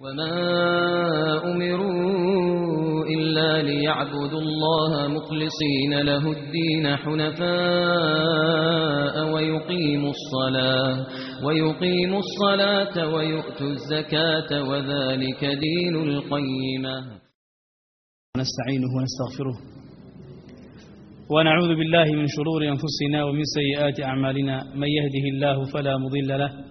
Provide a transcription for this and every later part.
وما أمروا إلا ليعبدوا الله مخلصين له الدين حنفاء ويقيموا الصلاة ويقيموا الصلاة ويؤتوا الزكاة وذلك دين القيمة. ونستعينه ونستغفره. ونعوذ بالله من شرور أنفسنا ومن سيئات أعمالنا. من يهده الله فلا مضل له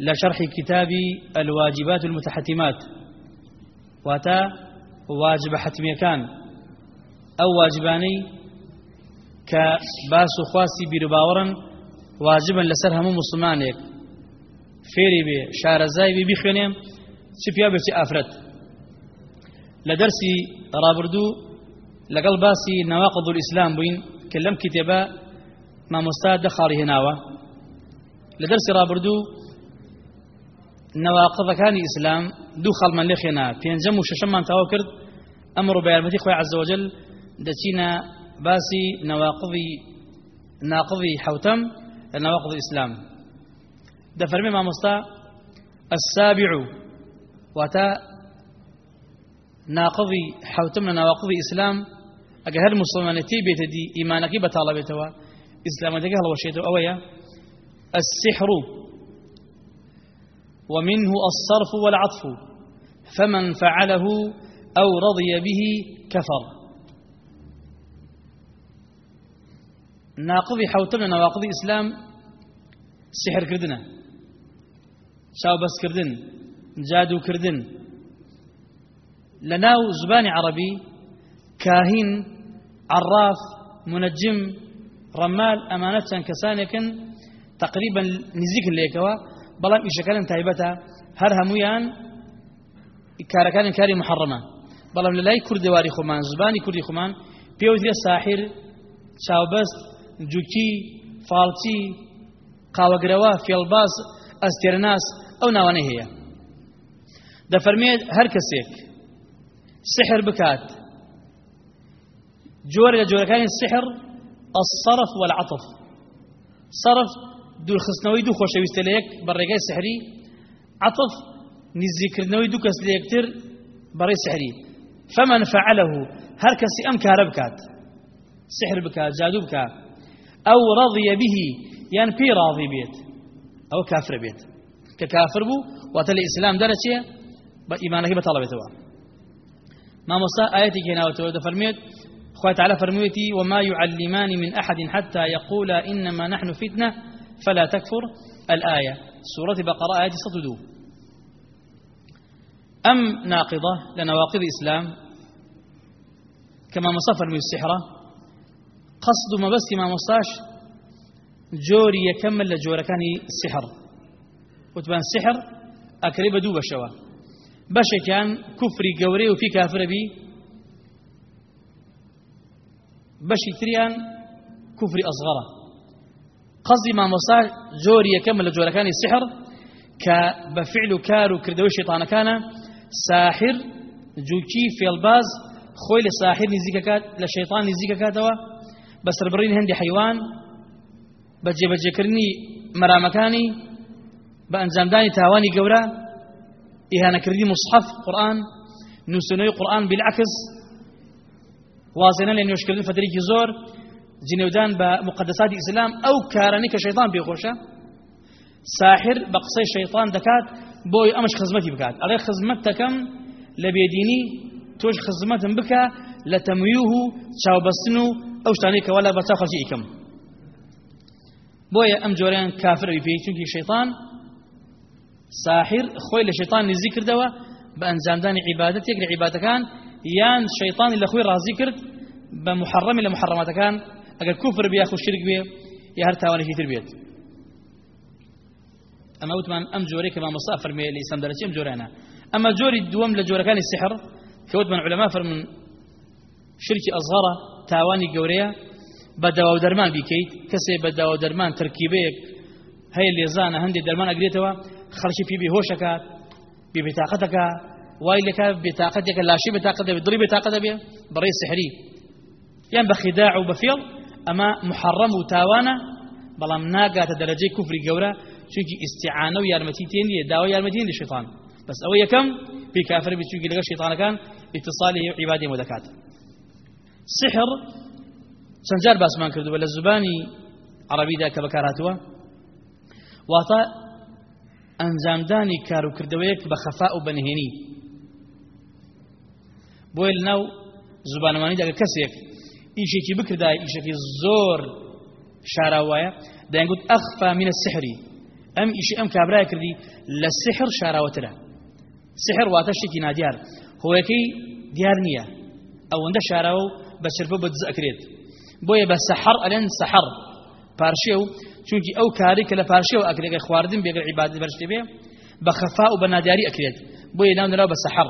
لشرح كتاب الواجبات المتحتمات. واتا واجب حتمي كان. أو واجباني كباس خواسي برباورا واجبا لسر همو فێری بێ شارەزای بێ بیخوێنێم چ پیا بێتی ئافرەت لە دەرسی ڕابردوو لەگەڵ باسی نەواقض ئیسلام بووین کە لەم کتێبە مامۆستا دەخاڵی هێناوە نەواقضەکانی ئیسلام دوو خەڵمان لێ خێنا پێنجەم و شەشەممان تاوا کرد ئەمڕۆ بە یارمەتی خۆی عەزەوەجل دەچینە باسی نەواقضی ناقضی حوتەم لە نەواقض ئیسلام دەفەرمێ مامۆستا السابع. واتا ناقضی حوتم لە ناواقضی ئیسلام ئەگە هەر مسلمانەتی بێتە دی ئیمانەکەی بەتاڵە بێتەوە ئیسلامەتەکە هەڵەوەشێتەوە ئەوەیە السحر. ومنه الصرف والعطف فمن فعله أو رضي به كفر. ناقضي حوتم نواقضي إسلام سحر كردنا شاو بس كردن جادو كردن. لناو زباني عربي كاهن عراف منجم رمال أمانة كسانكن تقريبا نزيك ليكوا بەڵام ئیشەکان تایبەتە هەر هەمویان کارەکانی کاری محڕمە بەڵام لە لای کوردێواری خۆمان زبانی کوردی خۆمان پێوترێ ساحر چاوبەست جوکی فالچی قاوەگرەوە فێڵباز ئەستێرناس ئەو ناوانە هەیە دەفەرمێت هەر کەسێک سحر بکات جۆرە لە جۆرەکانی سحر الصرف والعطف. صرف دوورخستنەوەی دوو خۆشەویستە لە یەک سحری عطف نزیکردنەوەی دوو کەس لە یەکتر بەڕێ سحری فمن فعله هەر کەسی ئەم کارە بکات. سحر بکات جادو بکات ئەو ڕضیە به یان پێی ڕاضی بێت. ئەو کافر بێت. کە کافر بوو واتە لە ئیسلام دەرەچێ بە ئیمانەکەی بەتاڵە بێتەوە مامۆستا ئاەتی گێناوەتەوە دەفەرمێت خواه تعالى فرميتي وما يعلمان من أحد حتى يقولا إنما نحن فتنة فلا تكفر الآية. سورة بقرة آية صددو أم ناقضة لنواقض الإسلام؟ كما مصفر من السحرة. قصد ما بس ما مصاش جوري يكمل لجورة كان السحر. وتبان السحر أكرب دوب الشوا بشا كان كفري قوري وفي كافر بي. بشي تريان كفري أصغرة. قصدي ما مصا جوري يكمل جورا كان السحر كبفعل كارو كردوي شيطان. كان ساحر جوكي في الباز. خوي لساحر نزيكات لشيطان نزيكاتوا بس ربرين هندي حيوان. بجي بجي كرني مرامكاني. بأنزام داني تاواني قورا. إهانا كردي مصحف قرآن. نوسنوي قرآن بالعكس. وازنا لأن يشكلون فدريكي زور. جنودان بمقدسات الإسلام أو كارني كشيطان بيخوشة ساحر بقصي شيطان دكات بوي أمش خزمتي بكات أغير خزمتكم لە بێدینی تۆش خزمەتم بکە لە تەمویه و چاوبەستن و ئەو شتانەی کەوا لە بەچاو خەڵکی ئیکەم. بۆیە ئەم جۆریان کافرەوی پێی چونکی شەیطان ساحر خۆی لە شەیطان نزی کردەوە بە ئەنجامدانی عیبادەتێک لە عیبادەکان یان شەیطانی لە خۆی ڕازی کرد بە محرەمی لە محرەماتەکان ئەگەر کوفر بیا خو شرک بێ یا هەر تاوانێکی تر بێت ئەمە وتمان ئەم جۆرەی کە مامۆستا فەرمێ لە ئیسلام دەرەچی ئەم جۆرانە ئەمە جۆری دووەم لە جۆرەکانی سحر کە وتمان علەما فەرمون شرکی ئەزغەرە تاوانی گەورەیە بە داوا دەرمان بیکەیت کەسێ بە داوا دەرمان ترکیبەیەک هەیە لێزانە هەندێک دەرمان ئەگرێتەوە خەڵکی پێ بێهۆشەکات بێ بێتاقەتەکە وای لەکە بێتاقەتێکە لاشی بێتاقەت دەبێت دڵی بێتاقەت دەبێ بەڕێ سحری. یان بە خیداع و بەفێڵ ئەمە محەڕەم و تاوانە بەڵام ناگاتە دەرەجەی کوفری گەورە چونکی ئیسیعانە و یارمەتی تێن نیە داوا یارمەتی لە شیطان. بەس ئەوە یەکەم پێی کافر بێت چونکی لەگەڵ شیطانەکان اتصالی عیبادی مۆ دەکات سحر چەند جار باسمان کردووە لە زبانی عربیدا کە بەکارهاتووە؟ واتە ئەنجامدانی کار و کردەوەیەک بە خەفا و بەنهێنی. بۆیە لەناو زبانەمانی دەگە کەسێک ئیشێکی بکردای ئیشێکی زۆر شاراوایە دەیانگوت ئەخفا منە سحری ئەم ئیشی ئەم کابرای کردی لە سحر شاراوەترە سحر واتە شتێکی نادیار هۆیەکەی دیار نییە ئەوەندە شاراوە و بە چرپە بە دز ئەکرێت بۆیە بە سەحر ئەلێن سەحر پارشێ و چونکی ئەو کاری کە لە پارشێ و ئەکرێگە خواردن بێگەر عیبادی بەرشتێ بێ بە خەفا و بە نادیاری ئەکرێت بۆیە ناو نراو بە سەحر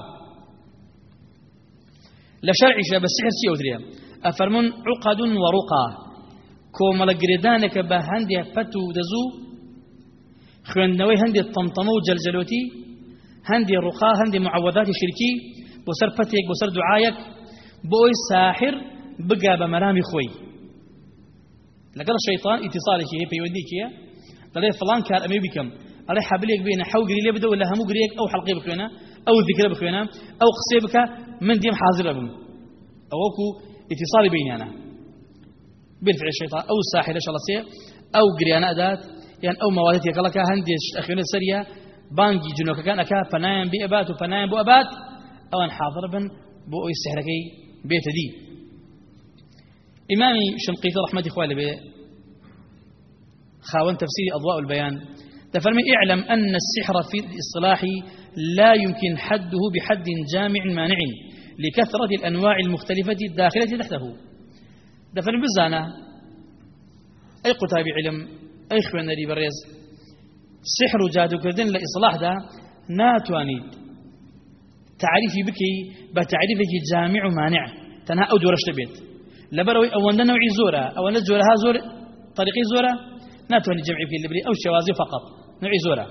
سحر چی ئەودرێ ئەفەرمون عقد وڕقا کۆمەڵە گرێدانێکە بە هەندێک پەت و دەزوو خوێندنەوەی هەندێک تەمتەمە و جەلجەلۆتی هەندێک ڕوقا هەندێک معەوەداتی شرکی بۆ سەر پەتێک بۆ سەر دوعایەک بۆی ساحر مەرامی خۆی لەگەڵ شەیطان ئیتیصالێکی هەیە پەیوەندێکیە دەڵێ فڵان کار ئەمێ بکەم ئەڵێ حەبلێک بێنە حەو گری لێ بدەوە لە هەموو گرێک ئەو حەڵقی بخوێنە ئەو ذکرە بخوێنە ئەو قسێ بکە من دێم حاضرە بم ئەوەکو اتصالی بینیانە بالفعل الشيطان أو الساحر الله سي أو قريانا أدات يعني أو مواد يقلك هندي أخيرا سريا بانجي جنوك كان أكا فنايم بأبات وفنايم بأبات أو أن حاضر بن بو السحركي بيت دي. إمامي شنقيطي رحمة إخوالي بي خاون تفسير أضواء البيان. تفرمي اعلم أن السحر في الإصلاح لا يمكن حده بحد جامع مانع. لكثرة الأنواع المختلفة الداخلة تحته. دفن بزانا أي قتاب علم أي خوان لي بريز. سحر جادو كردن لإصلاح دا ناتوانيد تعريفي بكي بتعريفك جامع مانع. تنها أو دورش تبيت. لبروي أولا نوعي زورة أولا زورها زور طريقي زورة. ناتواني جمعي في اللبري أو الشوازي فقط. نوعي زورة.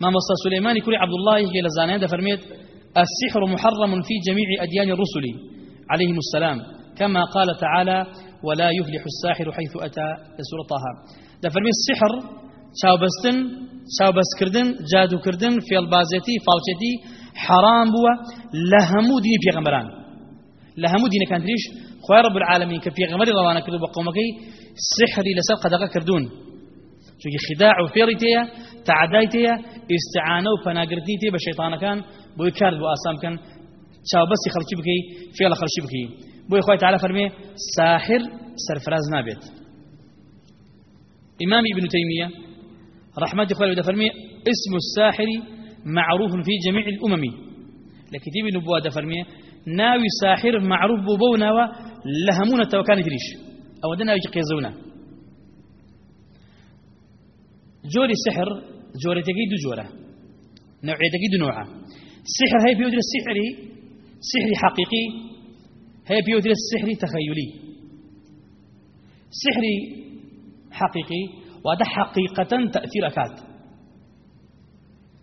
ما مصى سليماني كل عبد الله إلى زانيان فرميت السحر محرم في جميع أديان الرسل عليهم السلام. كما قال تعالى ولا يفلح الساحر حيث أتى سورة طه. ده فرمي السحر شاوبستن شاوبس كردن جادو كردن في حرام بوا لهمو ديني في غمران لهمو ديني كانت ريش خوي رب العالمين كفي غمر روانا كردو بقومكي سحري لسر قدقا كردون چونکی خداع و فێڕی تەیە تعدای تەیە شەیطانەکان بۆی کارد بۆ ئاسام بکەن چاوبەستی خەڵکی بکەی فێڵە خەڵکی بکەی بۆی خۆی تعالى فەرمێ ساحر سەرفراز نابێت. إمام ابن تيمية رحمة الله دفرمي اسم الساحر معروف في جميع الأمم. لكتيب نبوة دفرمي ناوي ساحر معروف بوبونا لهمونة وكان تريش أو دنا يقيزونا جوري سحر جوري تقيد جورة. نوعية تقيد نوعة. السحر هي بيودر السحري سحري حقيقي. هي بيودر السحري تخيلي. سحري حقيقي وهذا حقيقة تأثير أكاد.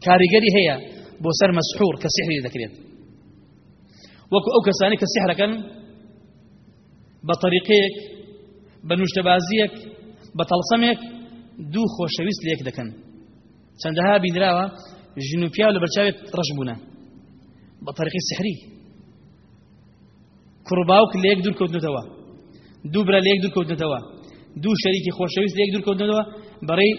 كاريجري هي بوسر مسحور كسحري ذكريت وكو كساني كسحر كان بطريقيك بنوشتبازيك بطلسمك دوو خۆشەویست لێک دەکەن چەندەها بینراوە ژنوپیا لە بەرچاوێت ڕەش بوونە بە تەریقی سحری کوڕباوک لە یەک دوورکەوتنەوە دوو برا لە یەک دوورکەوتنەوە دوو شەریکی خۆشەویست لە یەک دوورکەوتنەوە بەڕێی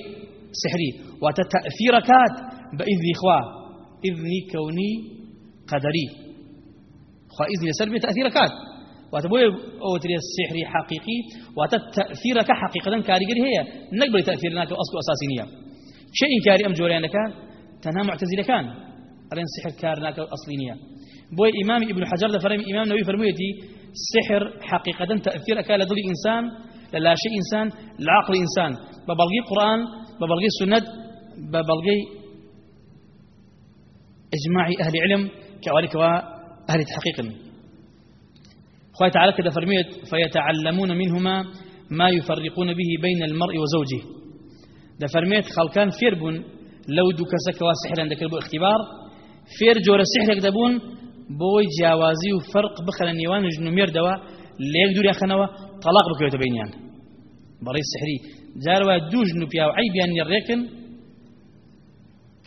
سحری واتە تەئفیرەکات بە ئیذنی خوا إذني كوني قدري. خوا إذني سلبي تأثير كات واتبوي أو تري السحر حقيقي وتتأثير كحقيقة كاريجري هي. نقبل تأثيرنا كأصل أساسينية. شيء كاري أم جوريان كان تنها معتزلة كان. أرين سحر كارنا كأصلينية بوي إمام ابن حجر فرمي إمام نووي فرميتي سحر حقيقة تأثير كان لدل إنسان لا شيء إنسان العقل إنسان. ببلغي قرآن ببلغي سنة ببلغي إجماع أهل علم كذلك وأهل تحقيق. خوي تعالى كذا فرميت فيتعلمون منهما ما يفرقون به بين المرء وزوجه. ده فرميت خلكان فيربون لو دو كسك واسحر عندك البو اختبار فێر جۆرە سحرێک دەبوون بۆی جیاوازی و فەرق بخەنە نێوان ژن و مێردەوە لەیەک دوور یخەنەوە تەلاق بکەوێتە بینیان. بەڵی سحری. جاروا دوو ژن و پیاو عیبیان نێڕێکن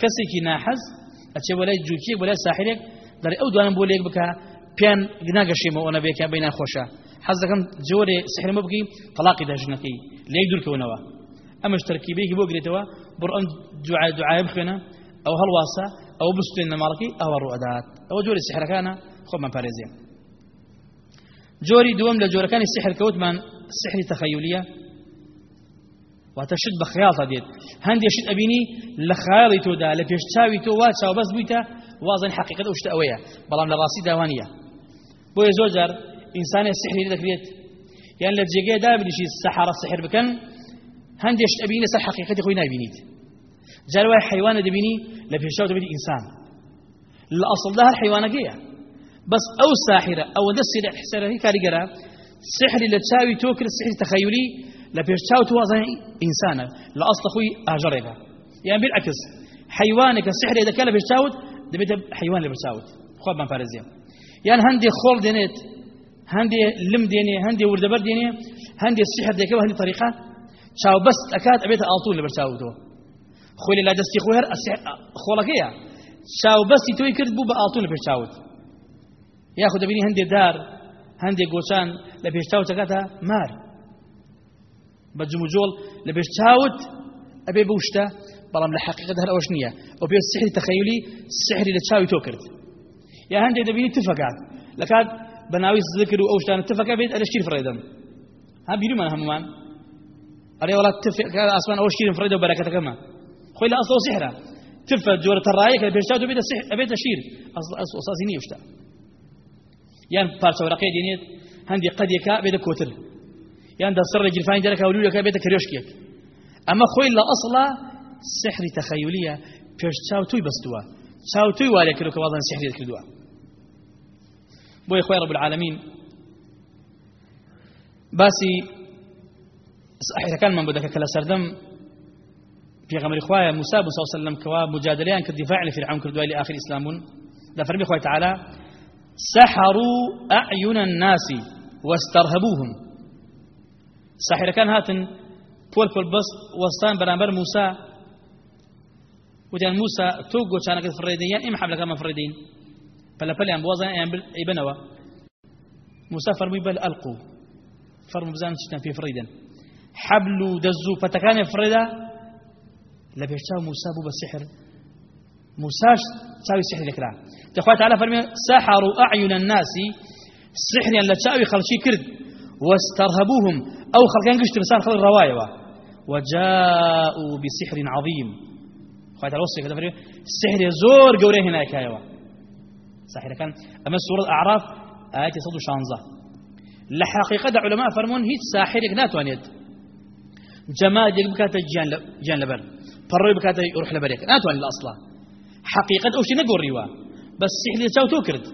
کەسێکی ناحەز ئەچێ بەلای جووکیەک بەلای ساحرێک دەڵێ ئەو دوانم بۆ لێک بکە پێیان ناگەشێمە ئەوە نەبێکیان بەی ناخۆشە حەز دەکەم جۆرێ سحرمە بکەی تەلاقی دەژنەکەی لێک دوورکەونەوە ئەمەش تەرکیبێکی بۆ گرێتەوە بڕ ئەم دوعای دوعای بخوێنە ئەو هەڵواسە ئەو بستێنە ماڵەکەی ئەوە ڕوەدات ئەوە جۆری سحرەکانە خۆمان پارێزیێ جۆری دووەم لە جۆرەکانی سحر کەوتمان سحری تەخەیولیە. واتە شت بە خیاڵە دێت. هەندێک شت ئەبینی لە خیاڵی تۆدا لە پێش چاوی تۆ وا چاوبەست بوویتە وازن حقیقت ئەو شتە ئەوەیە بەڵام لە ڕاستی داوانیە. بۆیە زۆر جار ئینسانێک سحری دەکرێت. یان لە جێگەی دابنیشی سەحارە سحر بکەن هەندێک شت ئەبینی لەسەر حقیقەتی خۆی نابینیت. جاروا حیوانە دەبینی لە پێشاو دەبێت ئینسان لە ئەسڵدا هەر حیوانەکەیە بەس ئەو ساحرە ئەوەندە سەرەکی کاریگەرە سحری لە چاوی تۆ کرد سحری تەخەیولی لە پێشچاو تو وازای ئینسانە لە ئەسڵ خۆی ئاژەڕێکە یان بالعکس حیوانێکە سحرێ دەکە لە پێشچاوت دەبێت حیوان لە پێشچاوت خۆ بان پارێزیە یان هەندێ خۆڵ دێنێت هەندێ لم دێنێ هەندێ وردەبەر دێنێ هەندێ سحر دەکەوە هەندی طریقە چاو بەست ئەکات ئەبێتە ئاڵتون لەبەر چاودەوە خۆی لە دەستی خۆی هەر خۆڵەکەیە. چاو بەستی تۆی کرد بوو بە ئاڵتون لە پێشچاوت. یاخود دەبینی هەندێ دار هەندێک گۆچان لە پێشچاوت ئەکاتە مار. بە جموجۆڵ لە پێشچاوت ئەبێ بوشتە بەڵام لە حقیقت هەر ئەوش نییە. سحری تەخەیولی سحری لە چاوی تۆ کرد. یا هەندێک دەبینی تفەکات. لە کات بە ناوی ذکر و ئەو شتانە تفەکە بێت ئەلە شیر فڕێدەم. ها بیرمان هەمومان. ئەرێ وڵات تفەکە ئاسمان ئەو شیرم فڕێدە بەرەکەتەکەمە. خۆی لە ئەسڵ سحرە تفە جۆرە تەڕایەکە پێشتا و بێتە ئەبێتە شیر ئەساسی نیە شتە یان پارچە وەرەقەی دێنێت هەندی قەدێکە بێتە کۆتر یان دەسڕ لە گیرفانی دەرەکە ولولەکە بێتە کەرێشکێک ئەمە خۆی لە ئەسڵە سحری تەخەیولیە پێش چاو توی بەستووە چاو توی وارێ کردو کە وازان سحری کردووە بۆی خۆی رب العالمین باسی ساحرەکانمان بۆ دەکە کە لە سەردەم پێغەمبەری خوایە موسى بن صلى الله عليه وسلم كوا مجادليان كدفاع لفرعون كردوا لآخر إسلامون. ده فرمي خوي تعالى سحروا أعين الناس واسترهبوهم. ساحر كان هاتن بول بول بس وستان برامبر موسى وتان موسى توقو كانك فريدين إما حبلك ما فريدين فلا فلا بوزن ابنوا موسى فرمي بل ألقوا. فرموا بزان شتان في فريدا حبل دزو فتكان فريدا لبيشتاو موسى بو بالسحر موسى تساوي سحر لكرا تخوات تعالى فرمي سحروا أعين الناس سحر تساوي خلشي كرد واسترهبوهم أو خلقان قشت بسان خلق الرواية وجاءوا بسحر عظيم خوات كذا فرمي السحر زور قوري هنا كايوا سحر كان أما سورة الأعراف آيات صد شانزة لحقيقة علماء فرمون هيت ساحرك ناتوانيت جماد بكاتا جان جان لبر فروا بكاتا يروح لبريك. ناتواني الأصلا حقيقة أو شيء نقول روا. بس سحر تساو توكرد.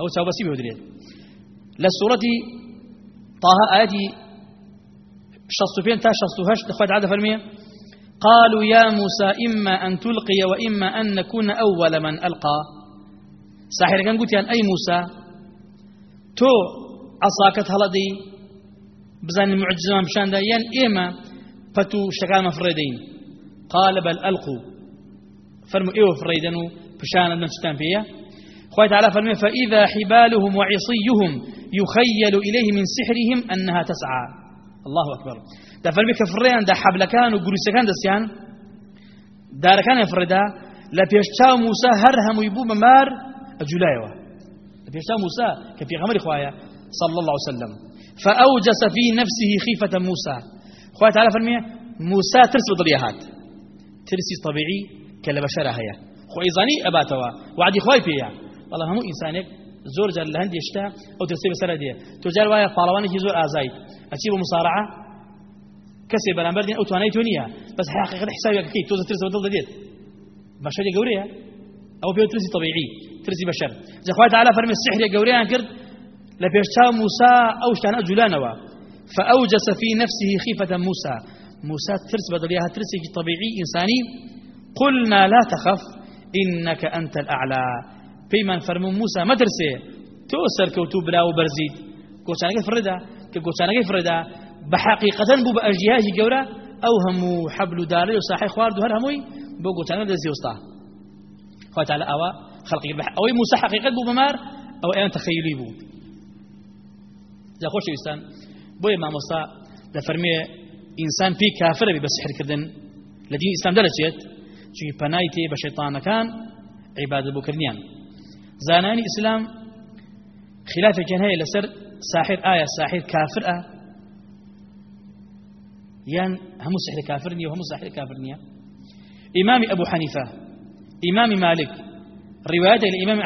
أو تساو بس يهودريت للسورة طه آياتي شخص تا شخص هش تخوات عادة فرمية. قالوا يا موسى إما أن تلقي وإما أن نكون أول من ألقى. ساحر كان قلت يعني أي موسى؟ تو عصاكت هلدي بزان المعجزة بشان ين إيما فتو شكال مفردين. قال بل ألقوا. فرموا إيو فريدنو بشان النفستان فيها. خويت على فرمي فإذا حبالهم وعصيهم يخيل إليه من سحرهم أنها تسعى. الله أكبر. دا فرمي كفرين كان وقريس كان دا سيان. دار كان يفردا پێشچاو موسا هەر هەمووی بوو بەمار ئەجولایەوە لە پێشچاو موسا کە پێغەمەری خوایە صلى الله عليه وسلم. فأوجس في نفسه خيفة موسى. خوات تعالى فرمي موسى ترس بضليا ترسي طبيعي كلا بشرة هيا. خو إيزاني أباتوا. وعدي خواي فيها. والله همو إنسانك زور جار لهند يشتا أو ترسي بسرة دي تجار وايا طالوانك زور آزاي. أتشيب مصارعة. كسي بلانبر دين أو تواني تونيا. بس حقيقة حسابي كي. توزا ترس بدل ديت. بشرة قورية أو بيو ترسي طبيعي. ترسي بشر. زي خوات تعالى فرمي السحر قورية أنكر. لبيشتا موسى أو شتان أجلانوا فأوجس في نفسه خيفة موسى. موسى ترس بدليها ترسي طبيعي إنساني قلنا لا تخف إنك أنت الأعلى. بيمان فرمو موسى ما ترسي توسر كوتو بلا وبرزيد. كوشانك فردا كوشانك فردا. بحقيقة بو بأجياج جورا أو همو حبل داري وصاحي خوارد هر هموي بو كوشانك دزي وسطا تعالى أوا خلقي بح أو موسى حقيقة بو بمار أو أين تخيلي بو جا خوش إنسان بو ما موسى إنسان في كافر بس سحر كردن لدين إسلام درجت چونکی پەنای تێ بە شەیطانەکان عیبادە بۆکردنیان زانانی ئیسلام خلافێکیان هەیە لەسەر ساحر ئایا ساحر کافر ئا یان هەموو سحر کافر نییە و هەموو ساحر کافر نییە ئیمامی ئەبوو حەنیفە ئیمامی مالک ڕیوایەتێک لە ئیمامی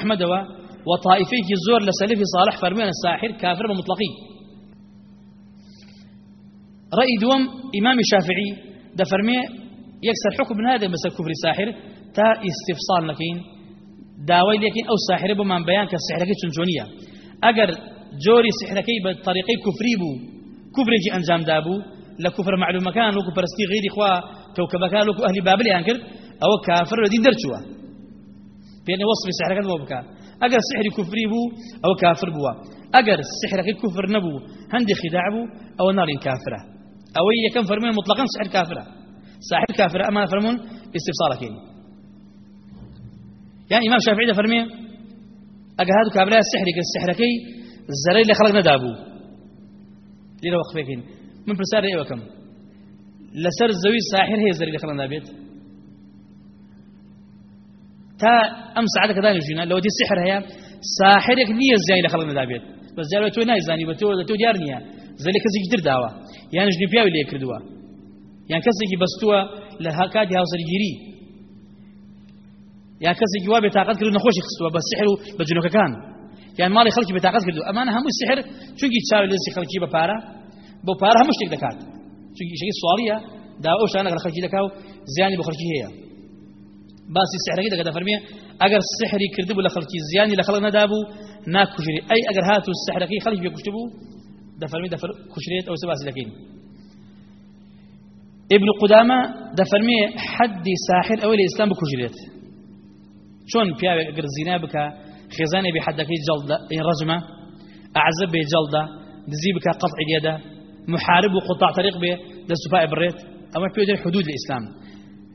صالح فەرموێنە ساحر کافر بە مطلقی رأي دوم إمام الشافعي دفرمي يكسر حكم من هذا مثل كفر ساحر تا استفصال لكن داوي لكن أو ساحر بمان بيان كالسحر كي تنجونية أجر جوري سحر كي بطريقي كفري بو كفر جي أنجام دابو لكفر معلوم مكان لكو برستي غير إخوة كوكب كان لكو أهل بابل ينكر أو كافر ودين درتوا بين وصف سحر كذا بك أجر سحر كفري بو أو كافر بوا. أجر سحر كي كفر نبو هندي خداع بو أو نار كافرة. أو هي كم فرمين مطلقا؟ سحر كافرة. ساحر كافر أما فرمون استفصالك يعني إمام شافعي ده فرمي أجا هادو كابلا السحر السحر كي الزري اللي خلقنا دابو. ليه وقفكين من برسال رأي وكم؟ لسر الزوي ساحر هي الزري اللي خلقنا دابيت تا أمس عادك داني جينا لو دي السحر هي ساحرك نية الزاني اللي خلقنا دابيت بس جالو تو ناي زاني بتو تو ديارنيا زەلە کەسێکی تر داوە. یان ژنی پیاوی لێ کردووە. یان کەسێکی بەستووە لە هاکاتی هاوسەرگیری. یان کەسێکی وا بێتاقەت کرد نەخۆشی خستووە بە سحر و بە جنۆکەکان. یان ماڵی خەڵکی بێتاقەت کردو ئەمانە هەموو سحر چونکی چاوی لێسی خەڵکی بە پارە بۆ پارە هەموو شتێک دەکات. چونکی شەی سواڵیە داوا شانە لە خەڵکی دەکا و زیانی بە خەڵکی هەیە. باسی سحرەکەی دەکە دەفەرمێ ئەگەر سحری کردبوو لە خەڵکی زیانی لە خەڵک نەدابوو ناکوژری ئەی ئەگەر هاتو سحرەکەی خەڵک بێ کوشتبوو ده فرمي ده كشريت أو سباس لكن ابن قدامة ده فرمي حد ساحر أول الإسلام بكجريت شون بيا قر الزنا بك خزانة بحدك جلدة رجمة أعزب به جلدة دزي بك قطع اليد محارب وقطاع طريق به ده سفاء بريت أما بيو حدود الإسلام.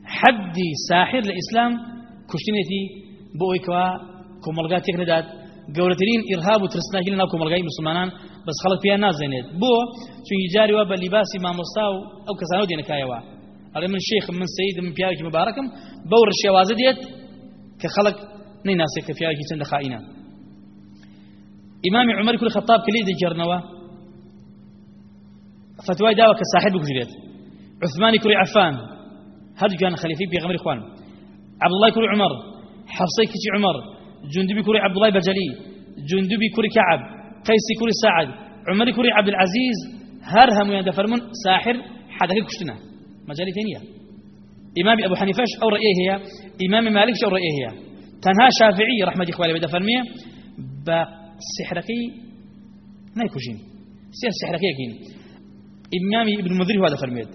حد ساحر الإسلام كشتنتي بويكوا كوملغات يكردات گەورەترین ئیرهاب و ترسناکی لە ناو کۆمەلگای مسلمانان بەس خەڵک پێیان نازێنێت بۆ چونکی جاری وە بە لیباسی مامۆستا و ئەو کەسانە دێنەکایەوە ئەڵێ من شێخم من سەید من پیاوێکی مبارەکەم بەو ڕشێوازە دێت کە خەڵک نەیناسێت کە پیاوێکی چەندە خائینە ئیمامی عمەری کوری خەتاب کە لێ دەگەڕنەوە فتوای داوە کە ساحب بکوژرێت عثمانی کوری عفان. هەردووکیان خەلیفەی پێغەمبەری خوان عبد الله کوری عمر. حفصەی کچی عمر. جندبي كوري عبد الله بجلي جندبي كوري كعب قيسي كوري سعد عمري كوري عبد العزيز هرهم وين فرمون ساحر حدا كشتنا. مجالي ثانية إمام أبو حنيفة أو رأيه هي إمام مالك أو رأيه هي تنها شافعي رحمة إخواني بدا فرمية بسحركي نايكوشين سير سحركي يكين إمامي ابن المنذر هذا فرميت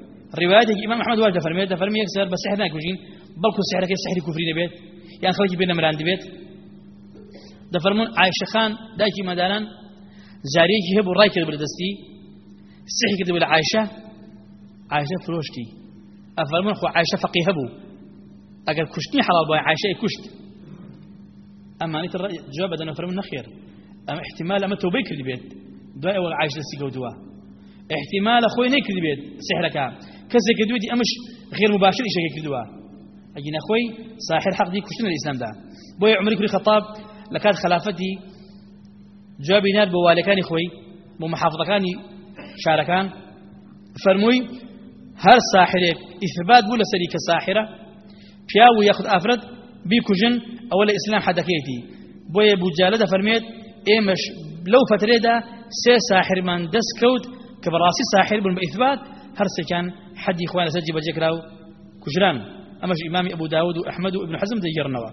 روايته إمام أحمد واجد فرميت فرمية يكسر بسحر نايكوشين بلكو سحركي سحر كفرين بيت يعني خلقي بيننا مران بيت. دەفەرمونون عیشەخان دایکی مەدانان جارێکی هەبوو ڕای کرد بەدەستی سحی کرد لە عیشە عیشە فرۆشتی ئەفەرمون خۆ عیشە فەقی هەبوو ئەگەر کوشتنی حەڵال بۆ عیشەی کوشت ئەمانی جواب بدەن فەرمون نەخێر ئەم احتمال ئەمە تۆبەی کرد بێت دوای ئەوە عیش دەستی گەوتووە احتمال خۆی نەکرد بێت سحرەکە کەسێک دوێتی ئەمش غیر مباشر ئیشەکە کردووە ئەگی نەخۆی ساحر حەقی کوشتن لە ئیسلامدا بۆیە عمری کوری خەتاب لە کات خلافەتی جوابی نات بۆ والەکانی خۆی بۆ محافظەکانی شارەکان فەرمووی هەر ساحرێک ئیثبات بوو لەسەری کە ساحرە پیا و یەخت ئافرەت بیکوژن ئەوە لە ئیسلام حەدەکەیەتی بۆیە بوجالە دەفەرمێت ئێمەش لەو فترێدا سێ ساحرمان ساحر بوون بە هەر سێکیان حەدی خوان لەسەر جێبەجێکرا و کوژران ئەمەش ئیمامی ئەبوو داود و ئەحمد و ابن حزم دەیگەڕنەوە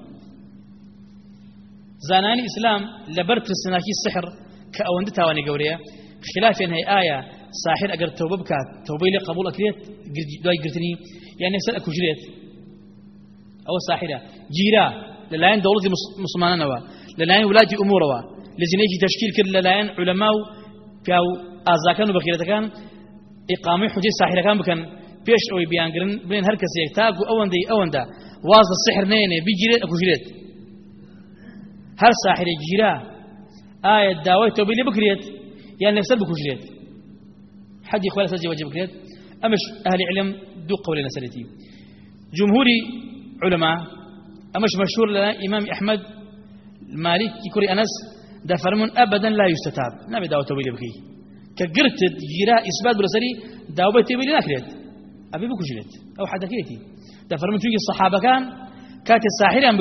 زانانی ئیسلام لەبەر ترسناکی سحر کە ئەوەندە تاوانی خلافێن هەیە ئایا ساحر ئەگەر تەوبە بکات تەوبەی لێ قبول ئەکرێت دوای گرتنی یان سەر ئەکوژرێت ئەوە ساحرە گیرا لەلایەن دەوڵەتی مسلمانانەوە لەلایەن ولاتی ئومورەوە لە جنێکی تشکیل کرد لەلایەن علەما و پیا و ئازاکان و بەخیرەتەکان ئیقامی حجەی ساحرەکان بکەن پێش ئەوەی بیانگرن بڵێن هەر کەسێک تاکو ئەوەندەی ئەوەندە وازە سحر نێنێ بیگیرێت ئەکوژرێت هەر ساحرێک گیرا ئایا داوای تۆبی لێ بکرێت یان لەسەر بکوژرێت خوال سجي وجب بكريت. أمش أهل علم دو قول نسرتي جمهوري علماء أمش مشهور لنا إمام أحمد مالك كوري أنس ده فرمون أبدا لا يستتاب. نبي داو توبيل بكي كقرت جراء إثبات برسري داو بتوبيل نكريت أبي بكوجريت أو حدا كيتي ده فرمون الصحابة كان كات الساحر أم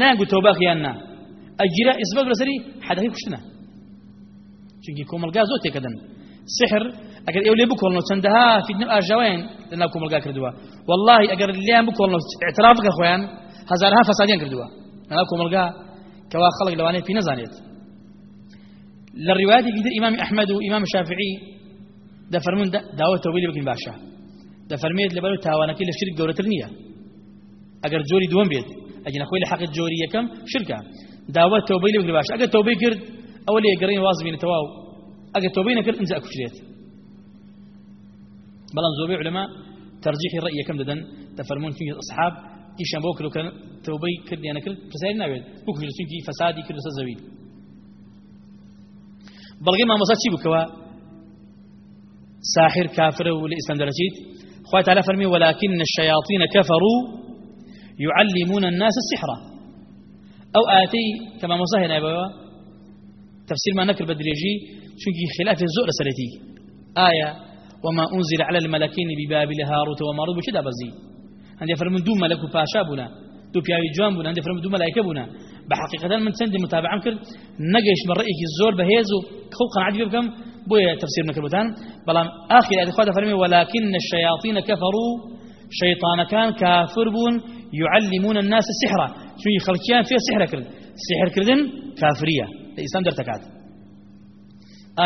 ناقو توباك يانا الجراء إثبات برسري حدا كيكشتنا چونکی کۆمەلگا زۆر تێکەدەن سحر ئەگەر ئێو لێ بکۆڵنەوە چەندەها فیدنە ئاژاوەیان لەناو کۆمەلگا کردووە والله ئەگەر لیان بکۆڵنەوە اعتراف بکە خۆیان هەزارها فەسادیان کردووە لەناو کۆمەلگا کەوا خەڵک لەوانەیە پێی نەزانێت لە ڕیوایەتێکی در ئیمامی ئەحمەد و ئیمام شافعی دەفەرمون داوە تەوبیل بکەین باشە دەفەرمێت لەبەر تاوانەکەی لە شرک گەورەتر نییە ئەگەر جۆری دووەم بێت ئەگەر نەخۆی لە حەقت جۆری یەکەم شرکە داوە تەوبیل بکەین باشە ئەگەر تەوبەی کرد ئەوە لێ گەڕین واز بینێتەوە و ئەگەر تۆبەی نەکرد ئەنج ئەکوشرێت بەڵام زۆربەی علەما تەرجیحی ڕەئی یەکەم دەدەن دەفەرمون چونکی ئەصحاب ئیشان بۆ کرد و کە تۆبەی کرد یان نەکرد پرسیاری ناوێت بکوژرێت چونکی فەسادی کرد لەسەر زەوی بەڵگەی مامۆستا چی بکەوە ساحر كافر و لە ئیسلام دەرئەچێت. خوات على فرمي ولكن الشياطين كفروا يعلمون الناس السحر. أو آتي كما مصاهنا يا تفسير ما نكر بدريجي شنكي خلاف الزؤر سرتي آية وما أنزل على الملكين ببابل هاروت وماروت بشدا بزي. عندي فرمون دو ملك باشا بنا دو بياوي جوان بنا عندي فرمون دو ملائكة بحقيقة من سند متابعة كر نجيش من رأيك الزور بهيزو. خو قناعد بكم؟ بويا تفسير نكربتان بلام آخر آية خواته فرمي ولكن الشياطين كفروا شيطان كان كافر بون. يعلمون الناس السحر شو يخلقيان فيه سحر كرد. سحر كردن كافرية. الإسلام درتكات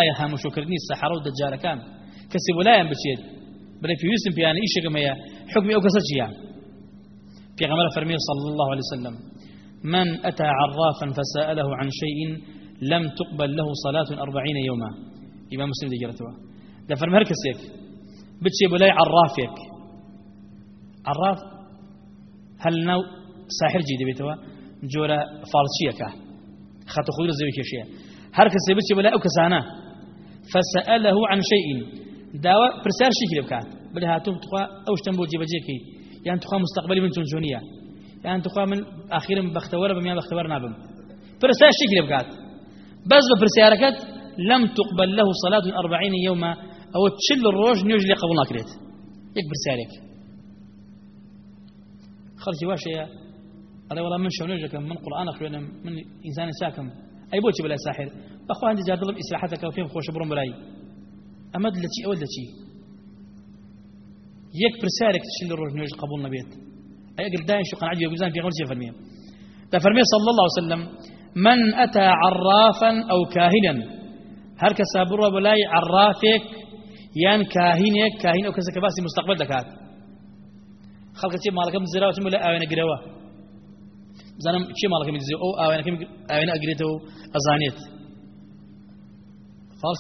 آية هامشو كردني السحر والدجال كان كسب ولا ينبشيد بل في يوسف بيان إيش كما حكمي أو كسجيا في غمرة فرمي صلى الله عليه وسلم. من أتى عرافا فسأله عن شيء لم تقبل له صلاة أربعين يوما. إمام مسلم دي جرتوا ده فرم هركسيك بتشي بلاي عرافيك. عراف هل نو ساحر جيدي بيتوا؟ جورا فالشيكا خط خضر زي كشيء هركسي بتشي بلاي أو كسانا. فسأله عن شيء. داوا برسال شكل بكات بل هاتو تخوا أوش تنبو جيب جيكي. يعني تخوا مستقبلي من تنجونية يعني تخوا من أخيرا بختور بميا بختور نابم. برسال شكل بكات بس بفرسياركت لم تقبل له صلاة أربعين يوما. أو تشل الروج نيوج لي قبل ناكريت. يكبر سارك خرجي واشيا أنا والله من شو نجكم من قرآن أخونا من إنسان ساكم. أي بوتي بلا ساحر. بأخوة عندي جاد ضرب إسلاحتك وفيهم خوش برون براي. أمد لتي أول لتي يكبر سارك تشل الروج نيوج قبول نبيت. أي أقل داين شو قناع عجيب وزان في غرزي فرمية. فرمية صلى الله عليه وسلم من أتى عرافا أو كاهنا. لای عڕافێک یان کاهینێک کاهین ئەو کەسە کە باسی مستقبل دەکات خەڵکە چێ ماڵەکەم زراوتم لە ئاوێنە گرەوە زانم چێ ماڵەکەمی دزێ ئەو ئاوێنەکەم ئاوێنە ئەگرێتەوە و ئەزانێت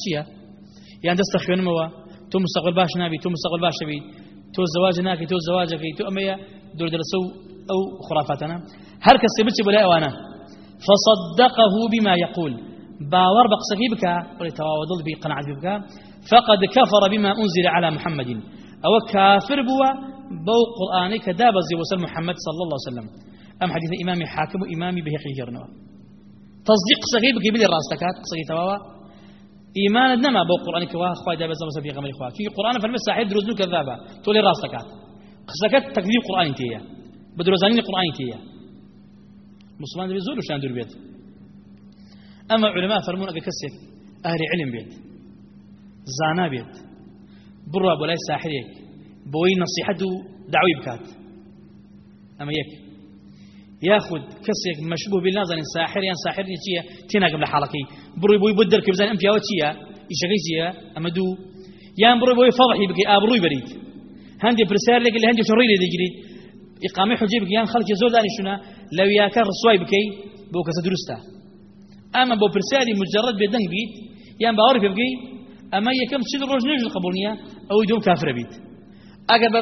چییە یان دەستە خوێنمەوە تۆ مستقبل باش نابی تۆ مستقبل باش بی تۆ زەواج ناکەی تۆ زەواجەکەی تۆ ئەمەیە دوور دەرسە و ئەو خرافاتەنە هەر کەسێ بچێ بەلای فصدقه بما يقول باور بقسكي بك ولتواضل بي قناعة بك فقد كفر بما أنزل على محمد. أو كافر بوا بو قرآني كدابزي وسلم محمد صلى الله عليه وسلم. أم حديث إمامي حاكم وإمامي به جرنوا تصديق صغير بكي بدي راستكات صغير تواوا. إيمان نما بو قرآن كوا خواه دابز وسلم في غمر خواه. كي قرآن فرمي ساحد دروزنو كذابا تولي راستكات قسكت تكذيب قرآن تيا. بدروزانين قرآن تيا. مسلمان دبي زور وشان دور بيت. أما علماء فرمون أجا كسك أهل علم بيت. زانا بيت. بروا بولاي ساحريك. بوي نصيحته دعوي بكات أما يك. ياخذ كسك مشبوه بالنازل ساحر يعني ساحر تيا تينا قبل حلقي بروي بوي بدر كبزان أم فيها تيا يشغي تيا أما دو. يان بروي بوي فضحي بكي أبروي بريد. هندي برسال لك اللي هندي شري لي دجري إقامة حجيب يان خلق زور داني شنا لو يا كان رسواي بكي بو كسا درستا. أما بو برسالي مجرد بدن بيت يان باوري بكي أما يكم تشد الروج نجل قبولنيا أو يدوم كافر بيت. أقرب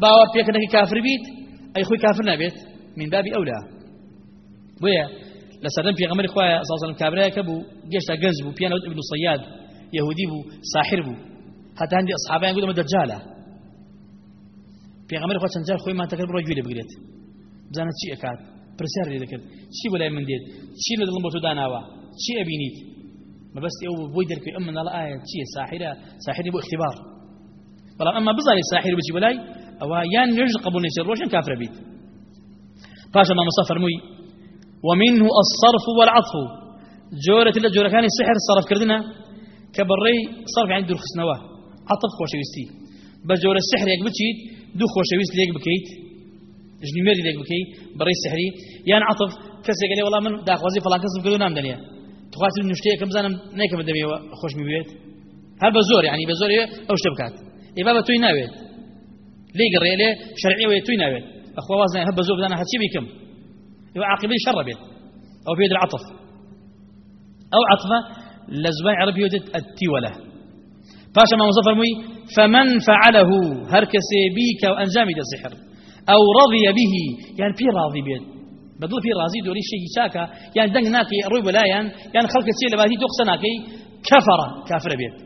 باور بيك أنك كافر بيت أي خوي كافر نبيت من باب أولى. ويا لسردن في غمر إخوة صلى الله عليه وسلم كابريا كبو جيشتا جنز بو بيانا ابن صياد يهودي بو ساحر بو. حتى عندي أصحابي يقولوا دجالة. في غمر إخوة سنجال خوي ما تكرر رجولي بقريت بزانت شيء أكاد. برسال لي ذكر شيء ولا من ديت. شيء اللي ظلمته داناوا. شيء أبينيت ما بس أو بويدر في أمنا لا آية. شيء ساحرة. ساحرة بو اختبار. والله أما بزاني ساحر بجي ولاي أو يان يرجع قبول نشر. روشن كافر بيت. باشا ما مصفر موي ومنه الصرف والعطف. جورة إلا جورة كان السحر صرف كردنا. كبري صرف عند دور خسنواه عطف بس جورة السحر يك بتشيد دو خوشويست ليك بكيت جني ميري ليك بكي بري السحري يعني عطف كسي قال والله من داخ وظيفة فلان كسب قالوا نام دنيا. تقاتل نشتي كم زانم نيكم الدمية خوش مبيت هل بزور يعني؟ بزور إبابة توي ناويت. ليه قرية ليه؟ شرعية ويتوي ناويت. أخوة وازن هب زوب أنا هتشي بكم يبقى عاقبين شر بيت. أو بيد العطف. أو عطفة لزبان عربي ودت التولة باشا ما مصفر موي فمن فعله هركسي بيك وأنجامي ده سحر أو رضي به يعني في راضي بيت. بدل في راضي دوري شيء شاكا يعني دنگ ناكي روي ولا يعني. يعني خلق لباتي تقصى ناكي. كفر كافر بيت.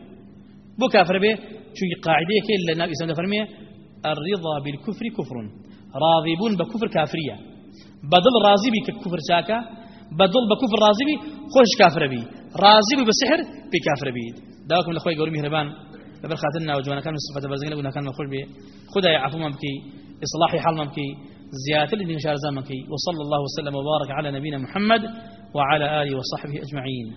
بو كافر بيت. اللي النبي صلى الله عليه وسلم الرضا بالكفر كفر. راضبون بكفر كافرية. بدل راضي بك كفر شاكا بدل بكفر راضي بي خوش كافر بي. راضي بي بسحر بكافر بي. داكم الاخوي قولي مهربان. لبر خاتنا وجوانا كان صفة برزقنا قلنا كان مخرج بي. خدا عفو ممكي إصلاحي حال ممكي زيادة الدين شارزان ممكي وصلى الله وسلم وبارك على نبينا محمد وعلى آله وصحبه أجمعين.